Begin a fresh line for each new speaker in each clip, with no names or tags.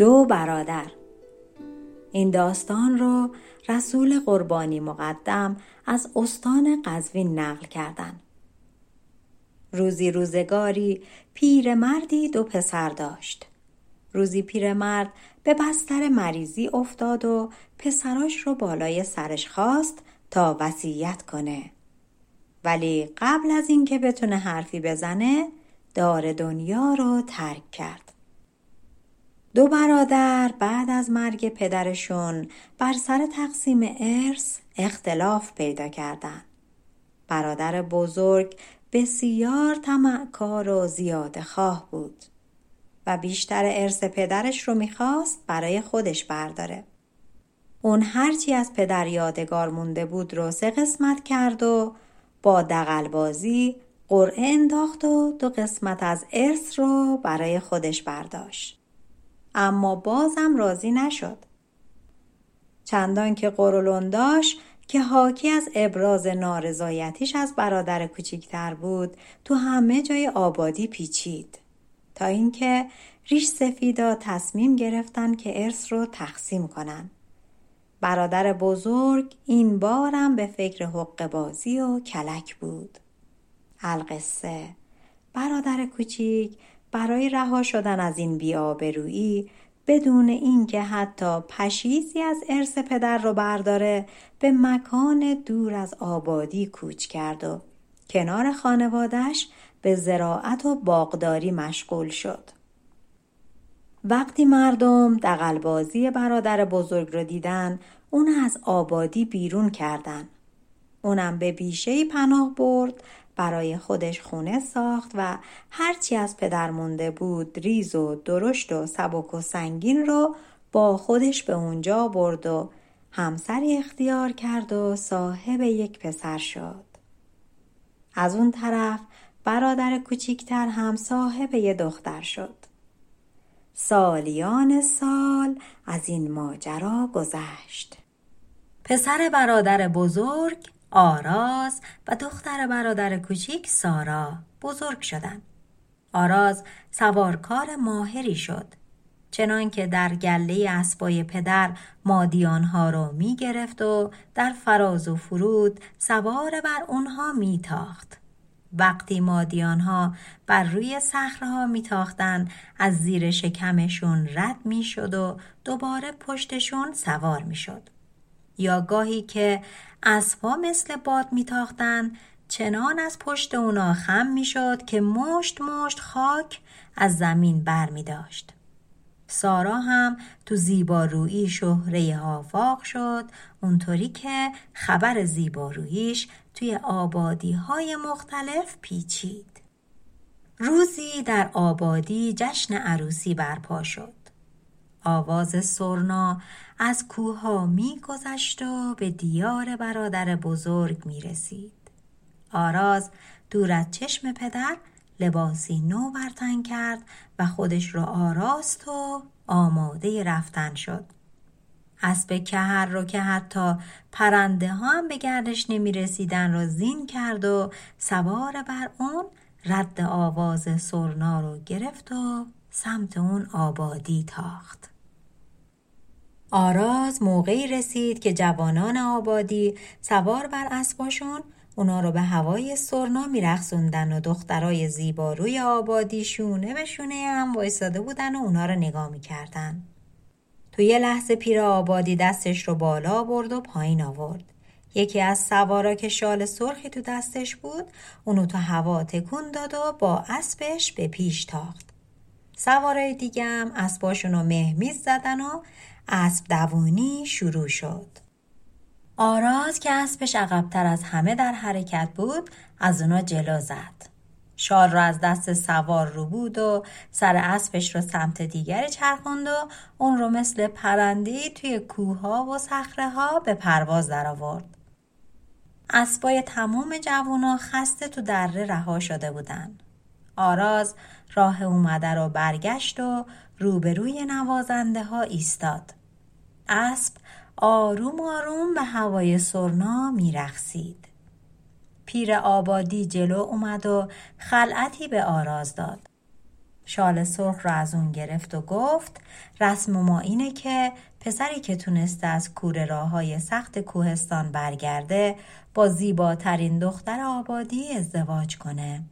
دو برادر این داستان رو رسول قربانی مقدم از استان قزوین نقل کردن. روزی روزگاری پیرمردی دو پسر داشت. روزی پیرمرد به بستر مریضی افتاد و پسراش رو بالای سرش خواست تا وصیت کنه. ولی قبل از اینکه بتونه حرفی بزنه دار دنیا رو ترک کرد. دو برادر بعد از مرگ پدرشون بر سر تقسیم ارث اختلاف پیدا کردند. برادر بزرگ بسیار طمعکار و زیاده خواه بود و بیشتر ارث پدرش رو می‌خواست برای خودش برداره. اون هرچی از پدر یادگار مونده بود رو سه قسمت کرد و با دقلبازی قرعه انداخت و دو قسمت از ارث رو برای خودش برداشت. اما بازم راضی نشد. چندان که قرولنداش که حاکی از ابراز نارضایتیش از برادر کوچیکتر بود تو همه جای آبادی پیچید تا اینکه ریش سفیدا تصمیم گرفتن که ارث رو تقسیم کنن. برادر بزرگ این بارم به فکر حق بازی و کلک بود. القصه برادر کوچیک برای رها شدن از این بیابرویی بدون اینکه حتی پشیزی از ارث پدر رو برداره به مکان دور از آبادی کوچ کرد و کنار خانوادش به زراعت و باغداری مشغول شد. وقتی مردم دقلبازی برادر بزرگ رو دیدن اون از آبادی بیرون کردن. اونم به بیشه پناه برد برای خودش خونه ساخت و هرچی از پدر مونده بود ریز و درشت و سبک و سنگین رو با خودش به اونجا برد و همسری اختیار کرد و صاحب یک پسر شد. از اون طرف برادر کوچیکتر هم صاحب یه دختر شد. سالیان سال از این ماجرا گذشت. پسر برادر بزرگ آراز و دختر برادر کوچیک سارا بزرگ شدند. آراز سوارکار ماهری شد. چنان که در گله اسبای پدر مادیانها را می گرفت و در فراز و فرود سوار بر اونها می تاخت. وقتی مادیانها بر روی صخرهها میتاختند از زیر شکمشون رد می‌شد و دوباره پشتشون سوار می‌شد یا گاهی که اسبها مثل باد میتاختند چنان از پشت اونا خم می‌شد که مشت مشت خاک از زمین بر می داشت. سارا هم تو زیبارویی شهره آفاق شد اونطوری که خبر زیباروییش توی آبادی های مختلف پیچید. روزی در آبادی جشن عروسی برپا شد. آواز سرنا از کوها می گذشت و به دیار برادر بزرگ می رسید. آراز دور از چشم پدر لباسی نو برتن کرد و خودش را آراست و آماده رفتن شد. اسب کهر رو که حتی پرنده ها هم به گردش نمی رسیدن را زین کرد و سوار بر اون رد آواز سرنا رو گرفت و سمت اون آبادی تاخت. آراز موقعی رسید که جوانان آبادی سوار بر اسباشون اونا رو به هوای سرنا میرخصوندن و دخترای زیباروی آبادی شونه به شونه هم وایساده بودن و اونا رو نگاه می‌کردن. تو یه لحظه پیر آبادی دستش رو بالا برد و پایین آورد. یکی از سوارا که شال سرخی تو دستش بود اونو تو هوا تکون داد و با اسبش به پیش تاخت. سوارای دیگه هم اسباشون رو مهمیز زدن و اسب دوونی شروع شد. آراز که اسبش عقبتر از همه در حرکت بود از اونا جلو زد. شال را از دست سوار رو بود و سر اسبش رو سمت دیگری چرخوند و اون رو مثل پرندی توی کوها و صخره ها به پرواز درآورد. اسبای تمام جوونا خسته تو دره رها شده بودن. آراز راه اومده رو برگشت و روبروی نوازنده ها ایستاد. اسب آروم آروم به هوای سرنا میرخسید. پیر آبادی جلو اومد و خلعتی به آراز داد. شال سرخ را از اون گرفت و گفت رسم ما اینه که پسری که تونسته از کوره راه های سخت کوهستان برگرده با زیباترین دختر آبادی ازدواج کنه.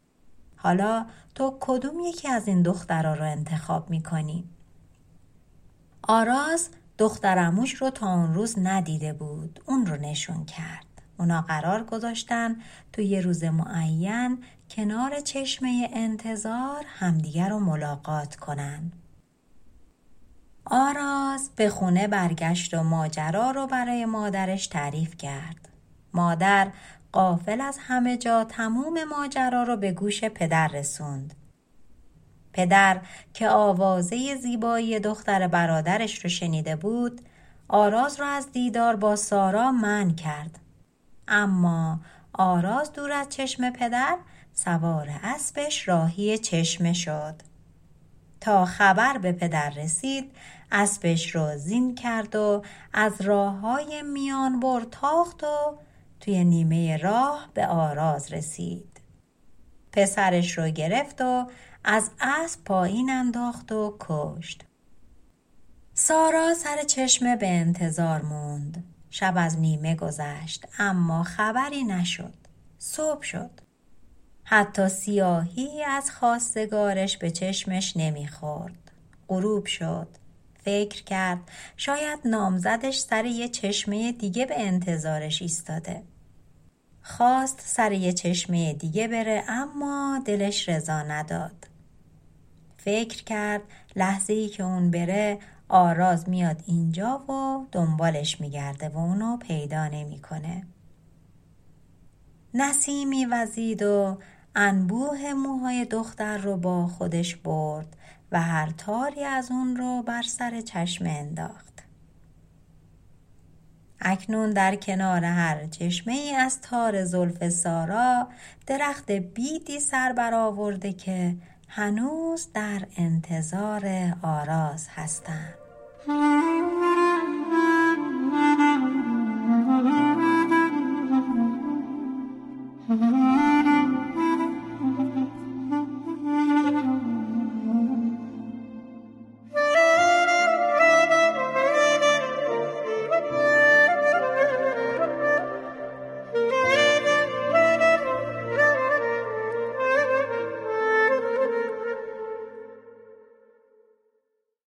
حالا تو کدوم یکی از این دخترها رو انتخاب می‌کنی؟ آراز دخترموش رو تا اون روز ندیده بود. اون رو نشون کرد. اونا قرار گذاشتن تو یه روز معین کنار چشمه انتظار همدیگر رو ملاقات کنن. آراز به خونه برگشت و ماجرا رو برای مادرش تعریف کرد. مادر قافل از همه جا تموم ماجرا رو به گوش پدر رسوند. پدر که آوازه زیبایی دختر برادرش رو شنیده بود آراز را از دیدار با سارا من کرد. اما آراز دور از چشم پدر سوار اسبش راهی چشمه شد. تا خبر به پدر رسید اسبش رو زین کرد و از راه های میان بر تاخت و توی نیمه راه به آراز رسید. پسرش رو گرفت و از اسب پایین انداخت و کشت. سارا سر چشمه به انتظار موند. شب از نیمه گذشت اما خبری نشد. صبح شد. حتی سیاهی از خواستگارش به چشمش نمی‌خورد. غروب شد. فکر کرد شاید نامزدش سر یه چشمه دیگه به انتظارش ایستاده. خواست سر یه چشمه دیگه بره اما دلش رضا نداد فکر کرد لحظه ای که اون بره آراز میاد اینجا و دنبالش میگرده و اونو پیدا نمی‌کنه. نسیمی وزید و انبوه موهای دختر رو با خودش برد و هر تاری از اون رو بر سر چشم انداخت. اکنون در کنار هر چشمه ای از تار زلف سارا درخت بیدی سر برآورده که هنوز در انتظار آراز هستند.